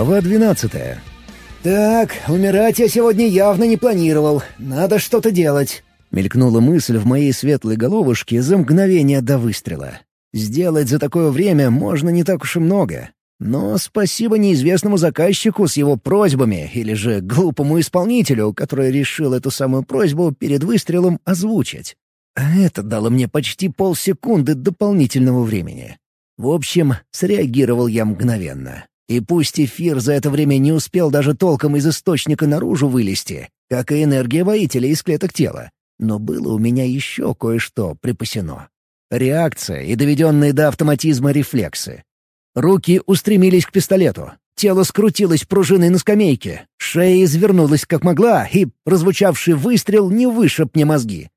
Глава двенадцатая. «Так, умирать я сегодня явно не планировал. Надо что-то делать». Мелькнула мысль в моей светлой головушке за мгновение до выстрела. Сделать за такое время можно не так уж и много. Но спасибо неизвестному заказчику с его просьбами или же глупому исполнителю, который решил эту самую просьбу перед выстрелом озвучить. А это дало мне почти полсекунды дополнительного времени. В общем, среагировал я мгновенно. И пусть эфир за это время не успел даже толком из источника наружу вылезти, как и энергия воителя из клеток тела, но было у меня еще кое-что припасено. Реакция и доведенные до автоматизма рефлексы. Руки устремились к пистолету. Тело скрутилось пружиной на скамейке. Шея извернулась как могла, и прозвучавший выстрел не вышиб мне мозги.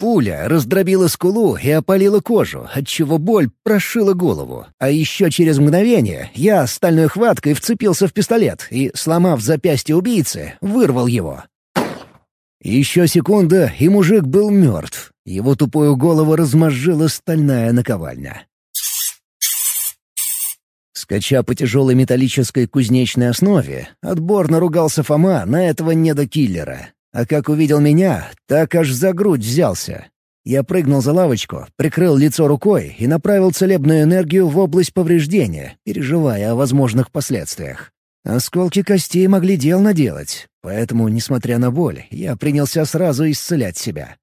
Пуля раздробила скулу и опалила кожу, отчего боль прошила голову. А еще через мгновение я стальной хваткой вцепился в пистолет и, сломав запястье убийцы, вырвал его. Еще секунда, и мужик был мертв. Его тупую голову размозжила стальная наковальня. Скача по тяжелой металлической кузнечной основе, отборно ругался Фома на этого недокиллера. А как увидел меня, так аж за грудь взялся. Я прыгнул за лавочку, прикрыл лицо рукой и направил целебную энергию в область повреждения, переживая о возможных последствиях. Осколки костей могли дел наделать, поэтому, несмотря на боль, я принялся сразу исцелять себя.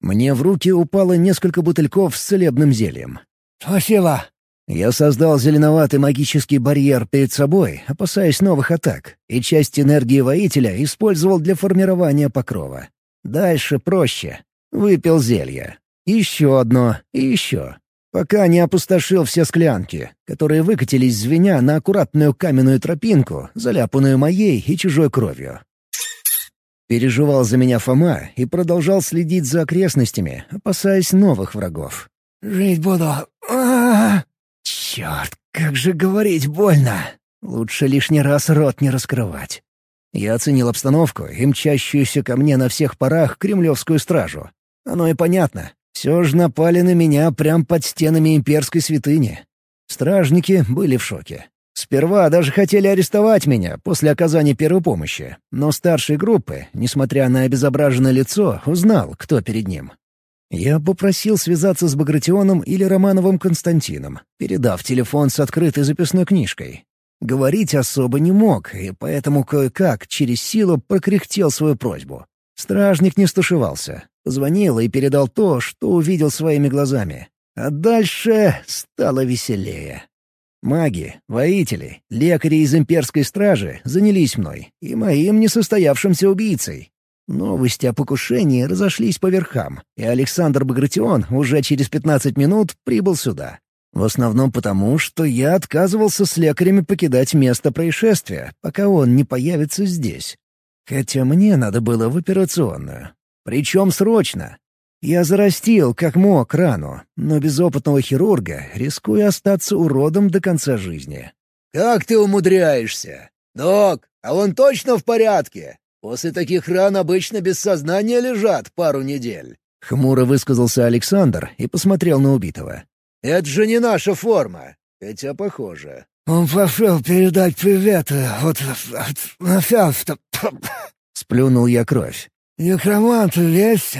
Мне в руки упало несколько бутыльков с целебным зельем. «Спасибо!» Я создал зеленоватый магический барьер перед собой, опасаясь новых атак, и часть энергии воителя использовал для формирования покрова. Дальше проще. Выпил зелье. Еще одно и еще. Пока не опустошил все склянки, которые выкатились звеня на аккуратную каменную тропинку, заляпанную моей и чужой кровью. Переживал за меня Фома и продолжал следить за окрестностями, опасаясь новых врагов. «Жить буду. А -а -а Черт, как же говорить больно. Лучше лишний раз рот не раскрывать. Я оценил обстановку и мчащуюся ко мне на всех парах кремлевскую стражу. Оно и понятно. Все же напали на меня прямо под стенами имперской святыни. Стражники были в шоке. Сперва даже хотели арестовать меня после оказания первой помощи, но старший группы, несмотря на обезображенное лицо, узнал, кто перед ним. Я попросил связаться с Багратионом или Романовым Константином, передав телефон с открытой записной книжкой. Говорить особо не мог, и поэтому кое-как через силу прокряхтел свою просьбу. Стражник не стушевался. Позвонил и передал то, что увидел своими глазами. А дальше стало веселее. Маги, воители, лекари из имперской стражи занялись мной и моим несостоявшимся убийцей. Новости о покушении разошлись по верхам, и Александр Багратион уже через 15 минут прибыл сюда. В основном потому, что я отказывался с лекарями покидать место происшествия, пока он не появится здесь. Хотя мне надо было в операционную. Причем срочно. Я зарастил, как мог, рану, но без опытного хирурга рискую остаться уродом до конца жизни. «Как ты умудряешься? Док, а он точно в порядке?» После таких ран обычно без сознания лежат пару недель». Хмуро высказался Александр и посмотрел на убитого. «Это же не наша форма, хотя похоже». «Он пошел передать привет э, вот на фяфта». Сплюнул я кровь. «Некромант есть?»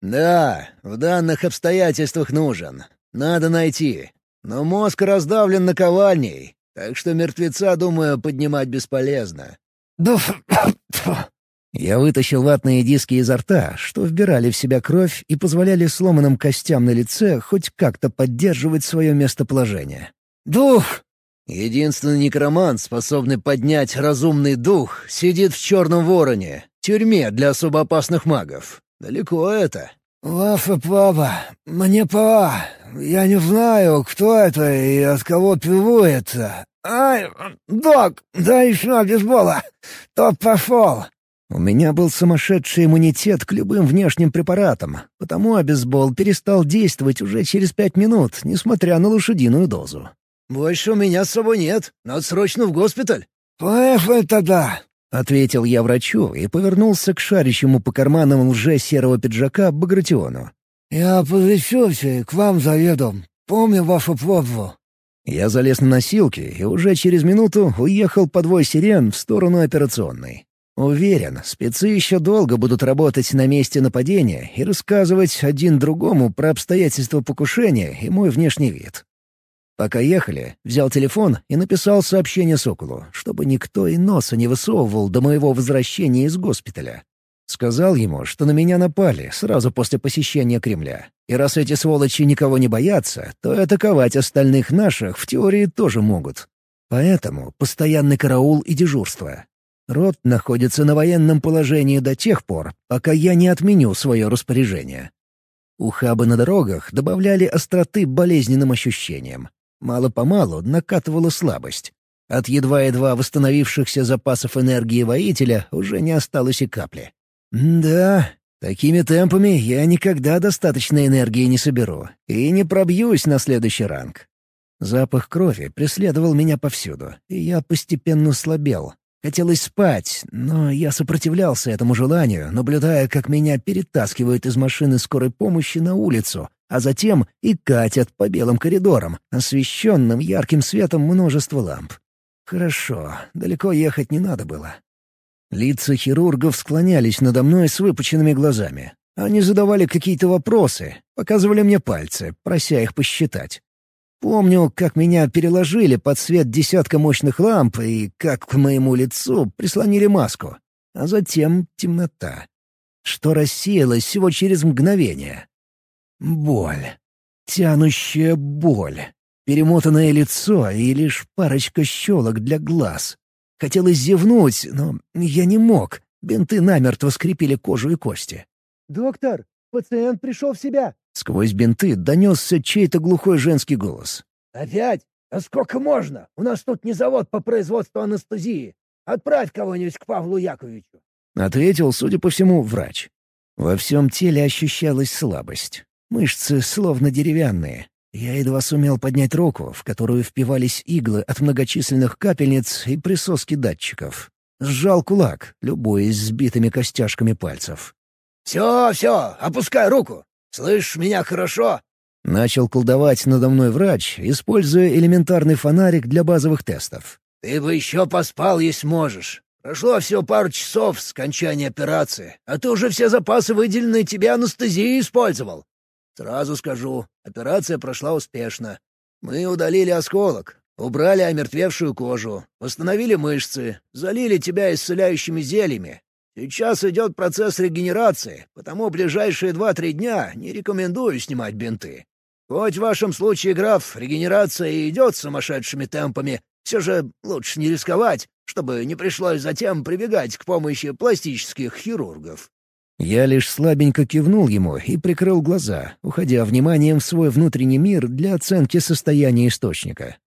«Да, в данных обстоятельствах нужен. Надо найти. Но мозг раздавлен наковальней, так что мертвеца, думаю, поднимать бесполезно». «Да я вытащил ватные диски изо рта, что вбирали в себя кровь и позволяли сломанным костям на лице хоть как-то поддерживать свое местоположение. «Дух!» «Единственный некромант, способный поднять разумный дух, сидит в Черном Вороне, тюрьме для особо опасных магов. Далеко это». «Ваша папа, мне пора. Я не знаю, кто это и от кого пивуется. Ай, док, да еще бейсбола. Тот пошел». У меня был сумасшедший иммунитет к любым внешним препаратам, потому обезбол перестал действовать уже через пять минут, несмотря на лошадиную дозу. «Больше у меня с собой нет. Надо срочно в госпиталь». «Поехали тогда», — ответил я врачу и повернулся к шарящему по карманам лже-серого пиджака Багратиону. «Я и к вам заеду. Помню вашу просьбу». Я залез на носилки и уже через минуту уехал по двой сирен в сторону операционной. Уверен, спецы еще долго будут работать на месте нападения и рассказывать один другому про обстоятельства покушения и мой внешний вид. Пока ехали, взял телефон и написал сообщение Соколу, чтобы никто и носа не высовывал до моего возвращения из госпиталя. Сказал ему, что на меня напали сразу после посещения Кремля. И раз эти сволочи никого не боятся, то и атаковать остальных наших в теории тоже могут. Поэтому постоянный караул и дежурство. Рот находится на военном положении до тех пор, пока я не отменю свое распоряжение. Ухабы на дорогах добавляли остроты болезненным ощущениям. Мало-помалу накатывала слабость. От едва-едва восстановившихся запасов энергии воителя уже не осталось и капли. «Да, такими темпами я никогда достаточно энергии не соберу и не пробьюсь на следующий ранг». Запах крови преследовал меня повсюду, и я постепенно слабел. Хотелось спать, но я сопротивлялся этому желанию, наблюдая, как меня перетаскивают из машины скорой помощи на улицу, а затем и катят по белым коридорам, освещенным ярким светом множества ламп. Хорошо, далеко ехать не надо было. Лица хирургов склонялись надо мной с выпученными глазами. Они задавали какие-то вопросы, показывали мне пальцы, прося их посчитать. Помню, как меня переложили под свет десятка мощных ламп и как к моему лицу прислонили маску. А затем темнота, что рассеялась всего через мгновение. Боль. Тянущая боль. Перемотанное лицо и лишь парочка щелок для глаз. Хотелось зевнуть, но я не мог. Бинты намертво скрепили кожу и кости. «Доктор, пациент пришел в себя!» Сквозь бинты донесся чей-то глухой женский голос. «Опять? А сколько можно? У нас тут не завод по производству анестезии. Отправь кого-нибудь к Павлу Яковлевичу». Ответил, судя по всему, врач. Во всем теле ощущалась слабость. Мышцы словно деревянные. Я едва сумел поднять руку, в которую впивались иглы от многочисленных капельниц и присоски датчиков. Сжал кулак, любуясь сбитыми костяшками пальцев. «Все, все, опускай руку! Слышишь меня хорошо?» Начал колдовать надо мной врач, используя элементарный фонарик для базовых тестов. «Ты бы еще поспал, если можешь. Прошло всего пару часов с окончания операции, а ты уже все запасы выделенной тебе анестезии использовал. Сразу скажу, операция прошла успешно. Мы удалили осколок, убрали омертвевшую кожу, восстановили мышцы, залили тебя исцеляющими зельями. Сейчас идет процесс регенерации, потому ближайшие два-три дня не рекомендую снимать бинты. Хоть в вашем случае, граф, регенерация и идет сумасшедшими темпами, все же лучше не рисковать, чтобы не пришлось затем прибегать к помощи пластических хирургов. Я лишь слабенько кивнул ему и прикрыл глаза, уходя вниманием в свой внутренний мир для оценки состояния источника.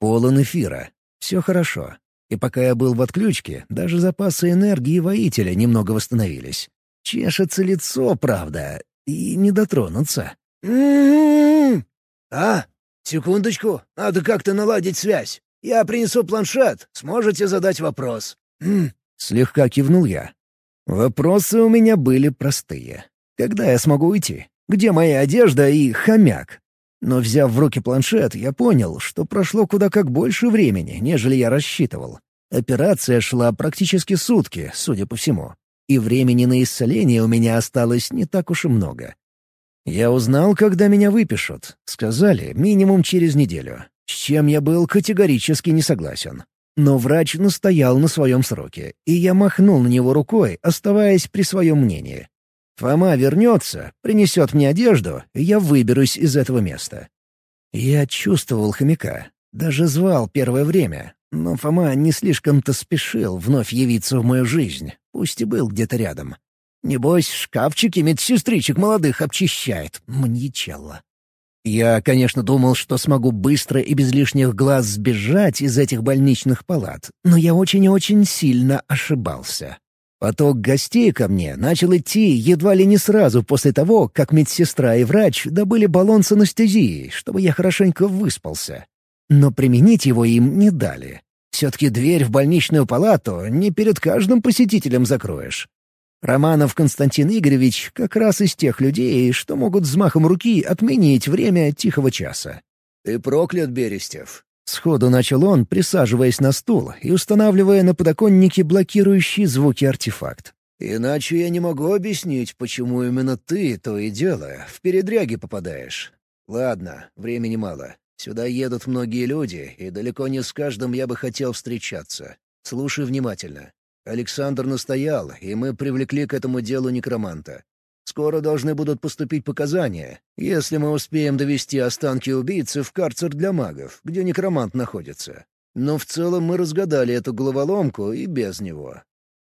Полон эфира. Все хорошо. И пока я был в отключке, даже запасы энергии воителя немного восстановились. Чешется лицо, правда, и не дотронуться. «А, секундочку, надо как-то наладить связь. Я принесу планшет, сможете задать вопрос». Слегка кивнул я. Вопросы у меня были простые. Когда я смогу уйти? Где моя одежда и хомяк? Но взяв в руки планшет, я понял, что прошло куда как больше времени, нежели я рассчитывал. Операция шла практически сутки, судя по всему. И времени на исцеление у меня осталось не так уж и много. Я узнал, когда меня выпишут. Сказали, минимум через неделю. С чем я был категорически не согласен. Но врач настоял на своем сроке, и я махнул на него рукой, оставаясь при своем мнении. Фома вернется, принесет мне одежду, и я выберусь из этого места. Я чувствовал хомяка, даже звал первое время, но Фома не слишком-то спешил вновь явиться в мою жизнь, пусть и был где-то рядом. Небось, шкафчики медсестричек молодых обчищает, маньячелла. Я, конечно, думал, что смогу быстро и без лишних глаз сбежать из этих больничных палат, но я очень и очень сильно ошибался. Поток гостей ко мне начал идти едва ли не сразу после того, как медсестра и врач добыли баллон с анестезией, чтобы я хорошенько выспался. Но применить его им не дали. Все-таки дверь в больничную палату не перед каждым посетителем закроешь. Романов Константин Игоревич как раз из тех людей, что могут взмахом руки отменить время тихого часа. «Ты проклят, Берестев!» Сходу начал он, присаживаясь на стул и устанавливая на подоконнике блокирующий звуки артефакт. «Иначе я не могу объяснить, почему именно ты, то и дело, в передряги попадаешь. Ладно, времени мало. Сюда едут многие люди, и далеко не с каждым я бы хотел встречаться. Слушай внимательно. Александр настоял, и мы привлекли к этому делу некроманта. Скоро должны будут поступить показания, если мы успеем довести останки убийцы в карцер для магов, где некромант находится. Но в целом мы разгадали эту головоломку и без него.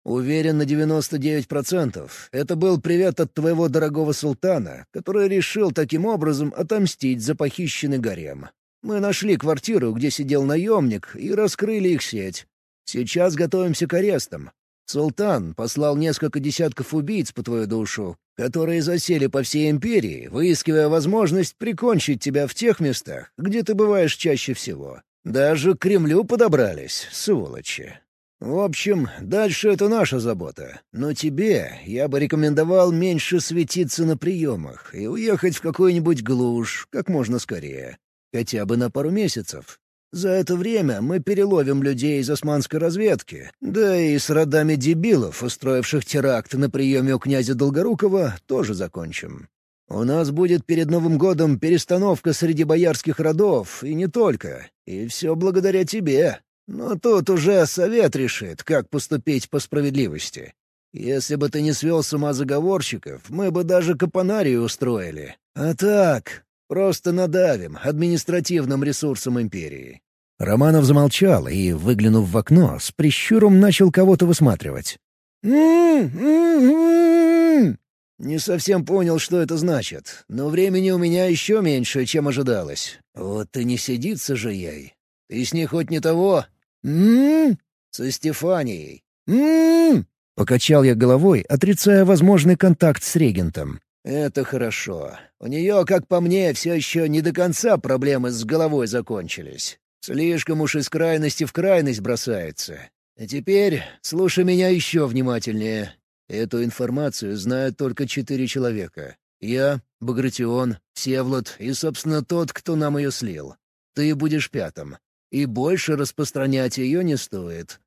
Уверен на 99%. Это был привет от твоего дорогого султана, который решил таким образом отомстить за похищенный гарем. Мы нашли квартиру, где сидел наемник, и раскрыли их сеть. Сейчас готовимся к арестам. Султан послал несколько десятков убийц по твою душу, которые засели по всей империи, выискивая возможность прикончить тебя в тех местах, где ты бываешь чаще всего. Даже к Кремлю подобрались, сволочи. В общем, дальше это наша забота. Но тебе я бы рекомендовал меньше светиться на приемах и уехать в какую-нибудь глушь как можно скорее. Хотя бы на пару месяцев. За это время мы переловим людей из османской разведки, да и с родами дебилов, устроивших теракт на приеме у князя Долгорукова, тоже закончим. У нас будет перед Новым годом перестановка среди боярских родов, и не только. И все благодаря тебе. Но тут уже совет решит, как поступить по справедливости. Если бы ты не свел с ума заговорщиков, мы бы даже капонарию устроили. А так, просто надавим административным ресурсом империи. Романов замолчал и, выглянув в окно, с прищуром начал кого-то высматривать. Не совсем понял, что это значит, но времени у меня еще меньше, чем ожидалось. Вот и не сидится же ей. Ты с ней хоть не того? Со Стефанией. Покачал я головой, отрицая возможный контакт с регентом. «Это хорошо. У нее, как по мне, все еще не до конца проблемы с головой закончились. Слишком уж из крайности в крайность бросается. А теперь слушай меня еще внимательнее. Эту информацию знают только четыре человека. Я, Багратион, Севлот и, собственно, тот, кто нам ее слил. Ты будешь пятым. И больше распространять ее не стоит.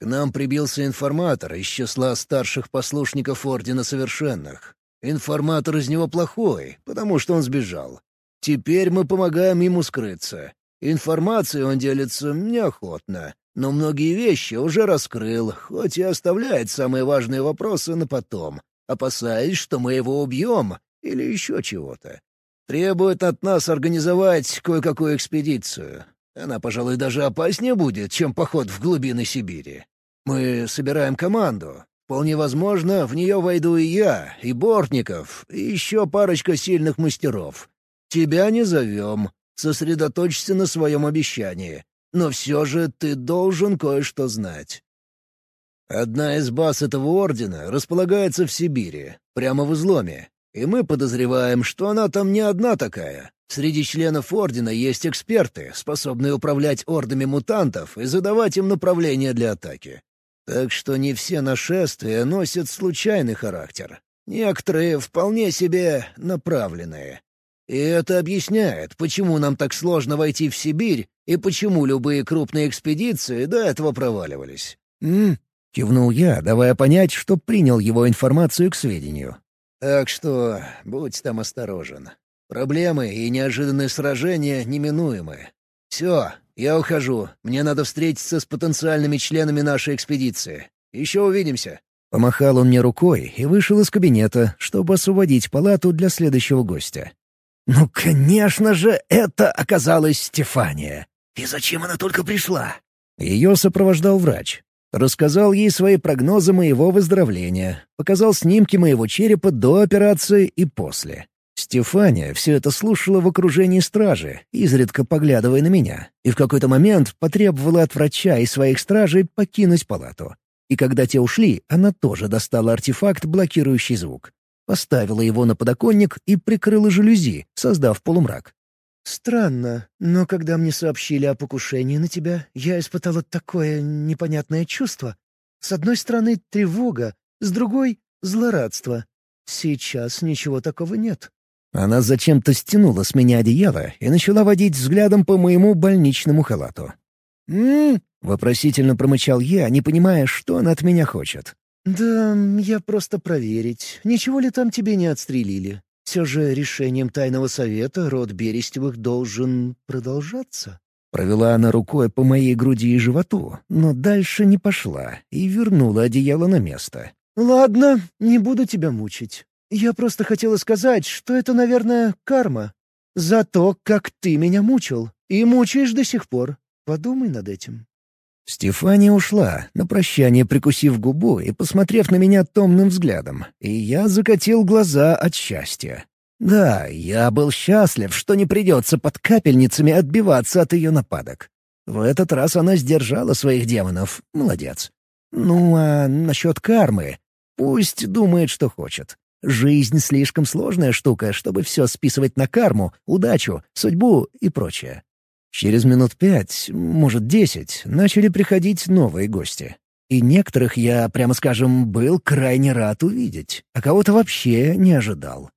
К нам прибился информатор из числа старших послушников Ордена Совершенных. Информатор из него плохой, потому что он сбежал. Теперь мы помогаем ему скрыться. Информацией он делится неохотно, но многие вещи уже раскрыл, хоть и оставляет самые важные вопросы на потом, опасаясь, что мы его убьем или еще чего-то. Требует от нас организовать кое-какую экспедицию. Она, пожалуй, даже опаснее будет, чем поход в глубины Сибири. Мы собираем команду. Вполне возможно, в нее войду и я, и Бортников, и еще парочка сильных мастеров. Тебя не зовем, Сосредоточься на своем обещании. Но все же ты должен кое-что знать. Одна из баз этого ордена располагается в Сибири, прямо в изломе. И мы подозреваем, что она там не одна такая. Среди членов ордена есть эксперты, способные управлять ордами мутантов и задавать им направления для атаки. Так что не все нашествия носят случайный характер. Некоторые вполне себе направленные. И это объясняет, почему нам так сложно войти в Сибирь и почему любые крупные экспедиции до этого проваливались. «М?» — кивнул я, давая понять, что принял его информацию к сведению. «Так что будь там осторожен. Проблемы и неожиданные сражения неминуемы. Все, я ухожу. Мне надо встретиться с потенциальными членами нашей экспедиции. Еще увидимся». Помахал он мне рукой и вышел из кабинета, чтобы освободить палату для следующего гостя. Ну, конечно же, это оказалась Стефания. И зачем она только пришла? Ее сопровождал врач. Рассказал ей свои прогнозы моего выздоровления, показал снимки моего черепа до операции и после. Стефания все это слушала в окружении стражи, изредка поглядывая на меня, и в какой-то момент потребовала от врача и своих стражей покинуть палату. И когда те ушли, она тоже достала артефакт, блокирующий звук поставила его на подоконник и прикрыла жалюзи, создав полумрак. «Странно, но когда мне сообщили о покушении на тебя, я испытала такое непонятное чувство. С одной стороны — тревога, с другой — злорадство. Сейчас ничего такого нет». Она зачем-то стянула с меня одеяло и начала водить взглядом по моему больничному халату. «М-м-м», вопросительно промычал я, не понимая, что она от меня хочет. «Да, я просто проверить, ничего ли там тебе не отстрелили. Все же решением тайного совета род Берестевых должен продолжаться». Провела она рукой по моей груди и животу, но дальше не пошла и вернула одеяло на место. «Ладно, не буду тебя мучить. Я просто хотела сказать, что это, наверное, карма. За то, как ты меня мучил. И мучаешь до сих пор. Подумай над этим». Стефания ушла, на прощание прикусив губу и посмотрев на меня томным взглядом, и я закатил глаза от счастья. Да, я был счастлив, что не придется под капельницами отбиваться от ее нападок. В этот раз она сдержала своих демонов. Молодец. Ну а насчет кармы? Пусть думает, что хочет. Жизнь слишком сложная штука, чтобы все списывать на карму, удачу, судьбу и прочее. Через минут пять, может десять, начали приходить новые гости. И некоторых я, прямо скажем, был крайне рад увидеть, а кого-то вообще не ожидал.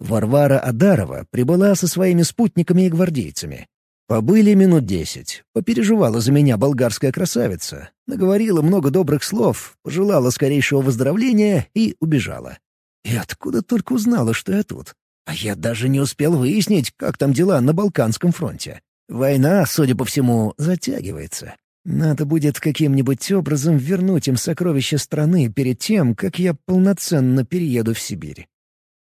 Варвара Адарова прибыла со своими спутниками и гвардейцами. Побыли минут десять. Попереживала за меня болгарская красавица. Наговорила много добрых слов, пожелала скорейшего выздоровления и убежала. И откуда только узнала, что я тут? А я даже не успел выяснить, как там дела на Балканском фронте. Война, судя по всему, затягивается. Надо будет каким-нибудь образом вернуть им сокровища страны перед тем, как я полноценно перееду в Сибирь.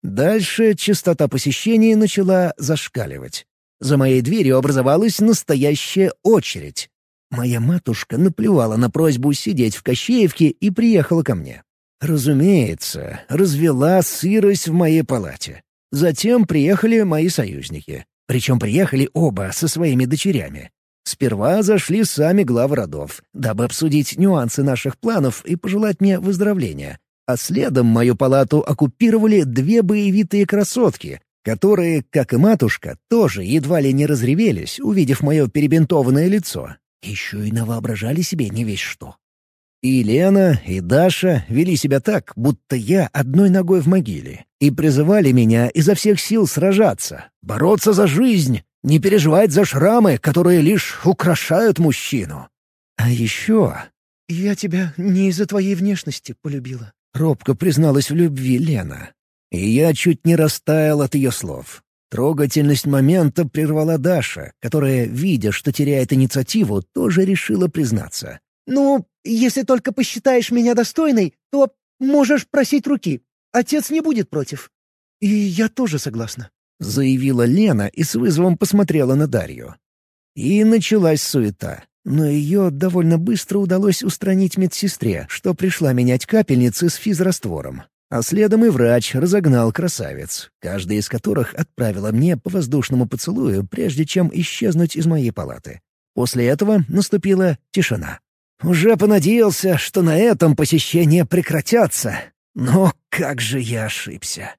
Дальше частота посещений начала зашкаливать. За моей дверью образовалась настоящая очередь. Моя матушка наплевала на просьбу сидеть в Кощеевке и приехала ко мне. Разумеется, развела сырость в моей палате. Затем приехали мои союзники. Причем приехали оба со своими дочерями. Сперва зашли сами главы родов, дабы обсудить нюансы наших планов и пожелать мне выздоровления. А следом мою палату оккупировали две боевитые красотки, которые, как и матушка, тоже едва ли не разревелись, увидев мое перебинтованное лицо. Еще и навоображали себе не весь что. И Лена, и Даша вели себя так, будто я одной ногой в могиле, и призывали меня изо всех сил сражаться, бороться за жизнь, не переживать за шрамы, которые лишь украшают мужчину. А еще... «Я тебя не из-за твоей внешности полюбила», — робко призналась в любви Лена. И я чуть не растаял от ее слов. Трогательность момента прервала Даша, которая, видя, что теряет инициативу, тоже решила признаться. «Ну, если только посчитаешь меня достойной, то можешь просить руки. Отец не будет против». «И я тоже согласна», — заявила Лена и с вызовом посмотрела на Дарью. И началась суета. Но ее довольно быстро удалось устранить медсестре, что пришла менять капельницы с физраствором. А следом и врач разогнал красавец, каждый из которых отправила мне по воздушному поцелую, прежде чем исчезнуть из моей палаты. После этого наступила тишина. Уже понадеялся, что на этом посещения прекратятся. Но как же я ошибся.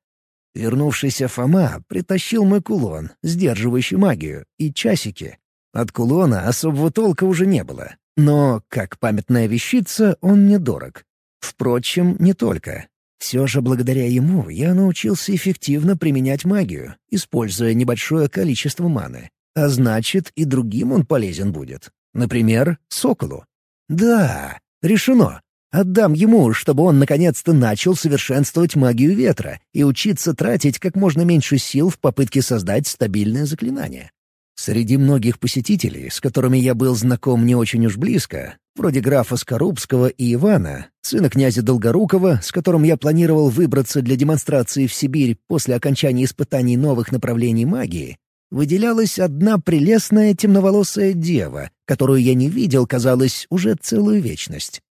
Вернувшийся Фома притащил мой кулон, сдерживающий магию, и часики. От кулона особого толка уже не было. Но, как памятная вещица, он мне дорог. Впрочем, не только. Все же благодаря ему я научился эффективно применять магию, используя небольшое количество маны. А значит, и другим он полезен будет. Например, соколу. Да, решено. Отдам ему, чтобы он наконец-то начал совершенствовать магию ветра и учиться тратить как можно меньше сил в попытке создать стабильное заклинание. Среди многих посетителей, с которыми я был знаком не очень уж близко, вроде графа Скорубского и Ивана, сына князя Долгорукова, с которым я планировал выбраться для демонстрации в Сибирь после окончания испытаний новых направлений магии, выделялась одна прелестная темноволосая дева, которую я не видел, казалось, уже целую вечность.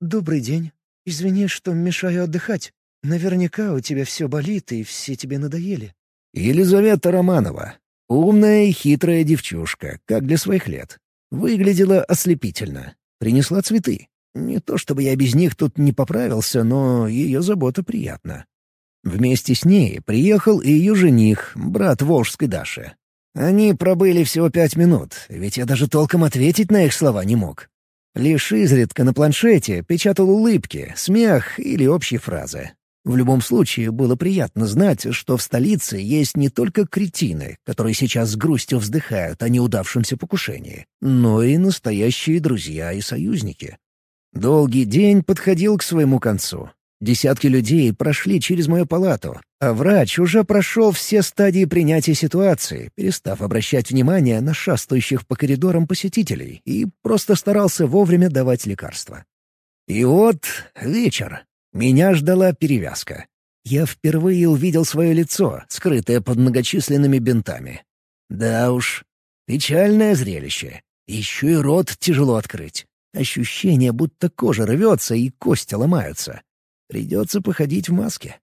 «Добрый день. Извини, что мешаю отдыхать. Наверняка у тебя все болит, и все тебе надоели». Елизавета Романова. Умная и хитрая девчушка, как для своих лет. Выглядела ослепительно. Принесла цветы. Не то чтобы я без них тут не поправился, но ее забота приятна. Вместе с ней приехал и ее жених, брат Волжской Даши. Они пробыли всего пять минут, ведь я даже толком ответить на их слова не мог. Лишь изредка на планшете печатал улыбки, смех или общие фразы. В любом случае, было приятно знать, что в столице есть не только кретины, которые сейчас с грустью вздыхают о неудавшемся покушении, но и настоящие друзья и союзники. Долгий день подходил к своему концу. Десятки людей прошли через мою палату, а врач уже прошел все стадии принятия ситуации, перестав обращать внимание на шастающих по коридорам посетителей и просто старался вовремя давать лекарства. И вот вечер. Меня ждала перевязка. Я впервые увидел свое лицо, скрытое под многочисленными бинтами. Да уж, печальное зрелище. Еще и рот тяжело открыть. Ощущение, будто кожа рвется и кости ломаются. Придется походить в маске.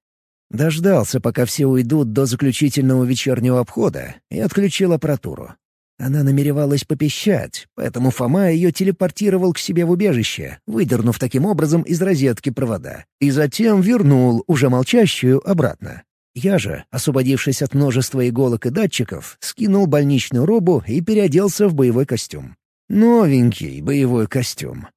Дождался, пока все уйдут до заключительного вечернего обхода, и отключил аппаратуру. Она намеревалась попищать, поэтому Фома ее телепортировал к себе в убежище, выдернув таким образом из розетки провода, и затем вернул уже молчащую обратно. Я же, освободившись от множества иголок и датчиков, скинул больничную робу и переоделся в боевой костюм. Новенький боевой костюм.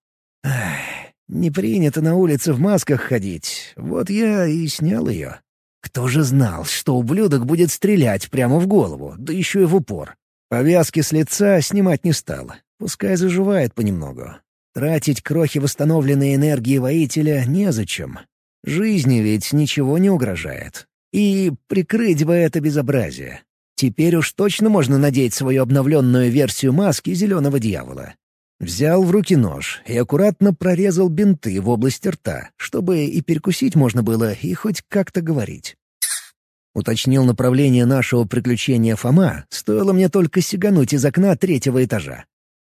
Ах, не принято на улице в масках ходить, вот я и снял ее. Кто же знал, что ублюдок будет стрелять прямо в голову, да еще и в упор. Повязки с лица снимать не стал. Пускай заживает понемногу. Тратить крохи восстановленной энергии воителя незачем. Жизни ведь ничего не угрожает. И прикрыть бы это безобразие. Теперь уж точно можно надеть свою обновленную версию маски зеленого дьявола. Взял в руки нож и аккуратно прорезал бинты в области рта, чтобы и перекусить можно было, и хоть как-то говорить. Уточнил направление нашего приключения Фома, стоило мне только сигануть из окна третьего этажа.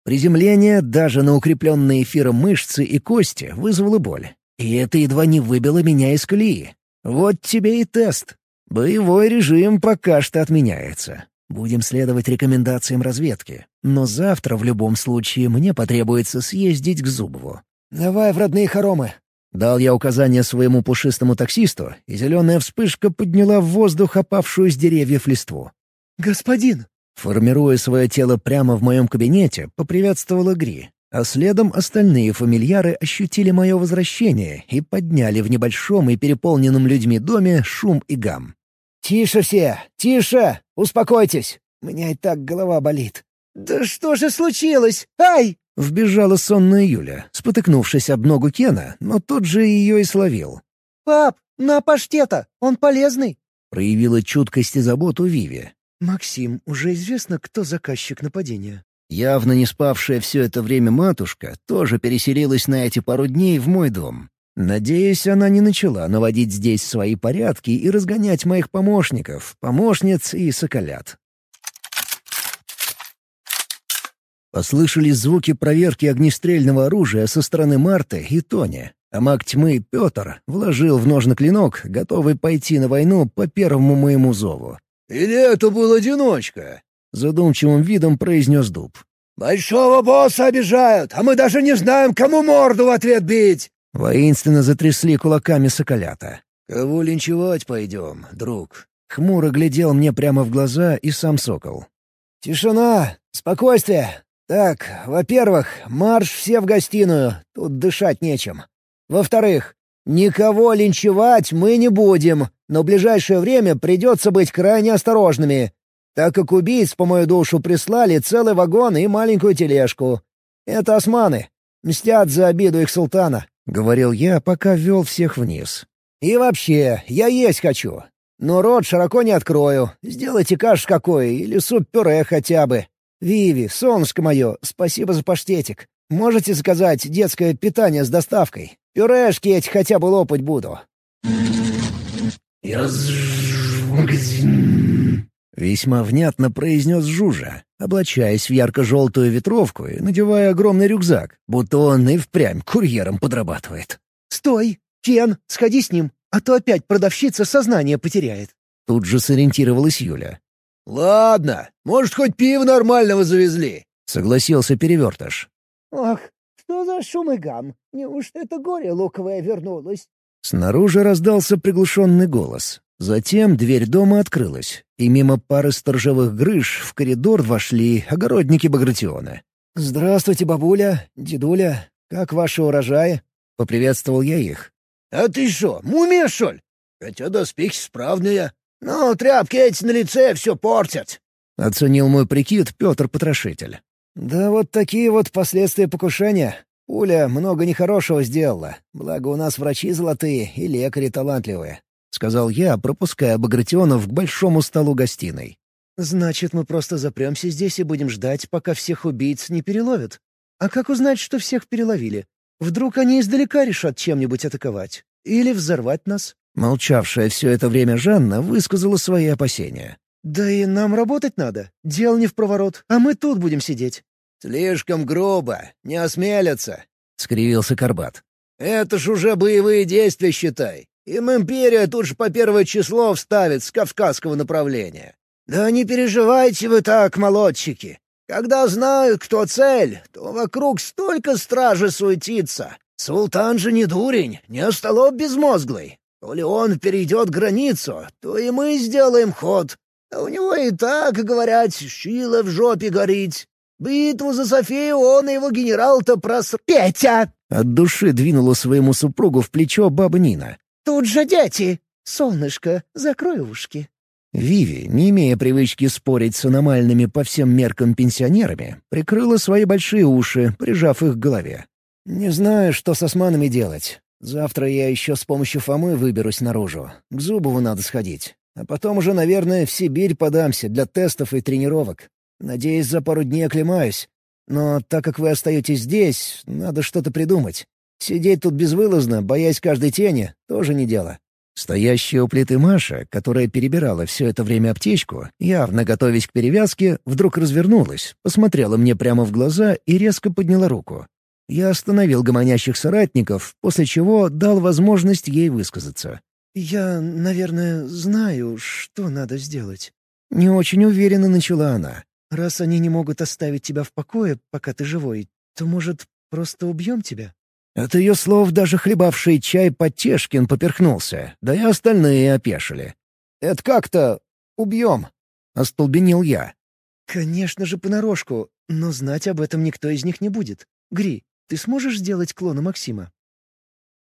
Приземление даже на укрепленные эфиром мышцы и кости вызвало боль. И это едва не выбило меня из колеи. Вот тебе и тест. Боевой режим пока что отменяется. Будем следовать рекомендациям разведки. Но завтра в любом случае мне потребуется съездить к Зубову. «Давай в родные хоромы», Дал я указание своему пушистому таксисту, и зеленая вспышка подняла в воздух опавшую с деревьев листву. «Господин!» Формируя свое тело прямо в моем кабинете, поприветствовала Гри, а следом остальные фамильяры ощутили мое возвращение и подняли в небольшом и переполненном людьми доме шум и гам. «Тише все! Тише! Успокойтесь! У меня и так голова болит». «Да что же случилось? Ай!» Вбежала сонная Юля, спотыкнувшись об ногу Кена, но тут же ее и словил. «Пап, на паштета! Он полезный!» Проявила чуткость и заботу Виви. «Максим, уже известно, кто заказчик нападения?» Явно не спавшая все это время матушка тоже переселилась на эти пару дней в мой дом. Надеюсь, она не начала наводить здесь свои порядки и разгонять моих помощников, помощниц и соколят. Послышались звуки проверки огнестрельного оружия со стороны Марты и Тони, а маг тьмы Петр вложил в ножны клинок, готовый пойти на войну по первому моему зову. «Или это был одиночка?» — задумчивым видом произнес Дуб. «Большого босса обижают, а мы даже не знаем, кому морду в ответ бить!» Воинственно затрясли кулаками соколята. «Кого линчевать пойдем, друг?» Хмуро глядел мне прямо в глаза и сам сокол. «Тишина! Спокойствие! Так, во-первых, марш все в гостиную, тут дышать нечем. Во-вторых, никого линчевать мы не будем, но в ближайшее время придется быть крайне осторожными, так как убийц, по мою душу, прислали целый вагон и маленькую тележку. Это османы. Мстят за обиду их султана», — говорил я, пока вел всех вниз. «И вообще, я есть хочу. Но рот широко не открою. Сделайте каш какой или суп-пюре хотя бы. «Виви, солнышко мое, спасибо за паштетик. Можете заказать детское питание с доставкой? Пюрешки эти хотя бы лопать буду». Весьма внятно произнес Жужа, облачаясь в ярко-желтую ветровку и надевая огромный рюкзак, будто он и впрямь курьером подрабатывает. «Стой! Кен, сходи с ним, а то опять продавщица сознание потеряет». Тут же сориентировалась Юля. «Ладно, может, хоть пиво нормального завезли», — согласился Перевертыш. «Ах, что за шум и гам? Неужто это горе луковое вернулось?» Снаружи раздался приглушенный голос. Затем дверь дома открылась, и мимо пары сторожевых грыж в коридор вошли огородники Багратиона. «Здравствуйте, бабуля, дедуля. Как ваши урожаи?» — поприветствовал я их. «А ты что, мумия, что ли? хотя доспехи справные. Но тряпки эти на лице все портят». Оценил мой прикид Петр Потрошитель. «Да вот такие вот последствия покушения. Пуля много нехорошего сделала. Благо у нас врачи золотые и лекари талантливые», — сказал я, пропуская Багратионов к большому столу гостиной. «Значит, мы просто запремся здесь и будем ждать, пока всех убийц не переловят. А как узнать, что всех переловили? Вдруг они издалека решат чем-нибудь атаковать? Или взорвать нас?» Молчавшая все это время Жанна высказала свои опасения. «Да и нам работать надо. Дело не в проворот, а мы тут будем сидеть». «Слишком грубо. Не осмелятся», — скривился Карбат. «Это ж уже боевые действия, считай. Им империя тут же по первое число вставит с кавказского направления. Да не переживайте вы так, молодчики. Когда знают, кто цель, то вокруг столько стражи суетится. Султан же не дурень, не остолоп безмозглый. То ли он перейдет границу, то и мы сделаем ход. А у него и так, говорят, щила в жопе горит. Битву за Софию он и его генерал-то прос... «Петя!» От души двинула своему супругу в плечо баба Нина. «Тут же дети! Солнышко, закрой ушки!» Виви, не имея привычки спорить с аномальными по всем меркам пенсионерами, прикрыла свои большие уши, прижав их к голове. «Не знаю, что с османами делать. Завтра я еще с помощью Фомы выберусь наружу. К Зубову надо сходить. А потом уже, наверное, в Сибирь подамся для тестов и тренировок. Надеюсь, за пару дней оклемаюсь. Но так как вы остаетесь здесь, надо что-то придумать. Сидеть тут безвылазно, боясь каждой тени, тоже не дело». Стоящая у плиты Маша, которая перебирала все это время аптечку, явно готовясь к перевязке, вдруг развернулась, посмотрела мне прямо в глаза и резко подняла руку. Я остановил гомонящих соратников, после чего дал возможность ей высказаться. «Я, наверное, знаю, что надо сделать». Не очень уверенно начала она. «Раз они не могут оставить тебя в покое, пока ты живой, то, может, просто убьем тебя?» От ее слов даже хлебавший чай Потешкин поперхнулся, да и остальные опешили. «Это как-то... убьем?» — остолбенел я. «Конечно же, понарошку, но знать об этом никто из них не будет. Гри, ты сможешь сделать клона Максима?»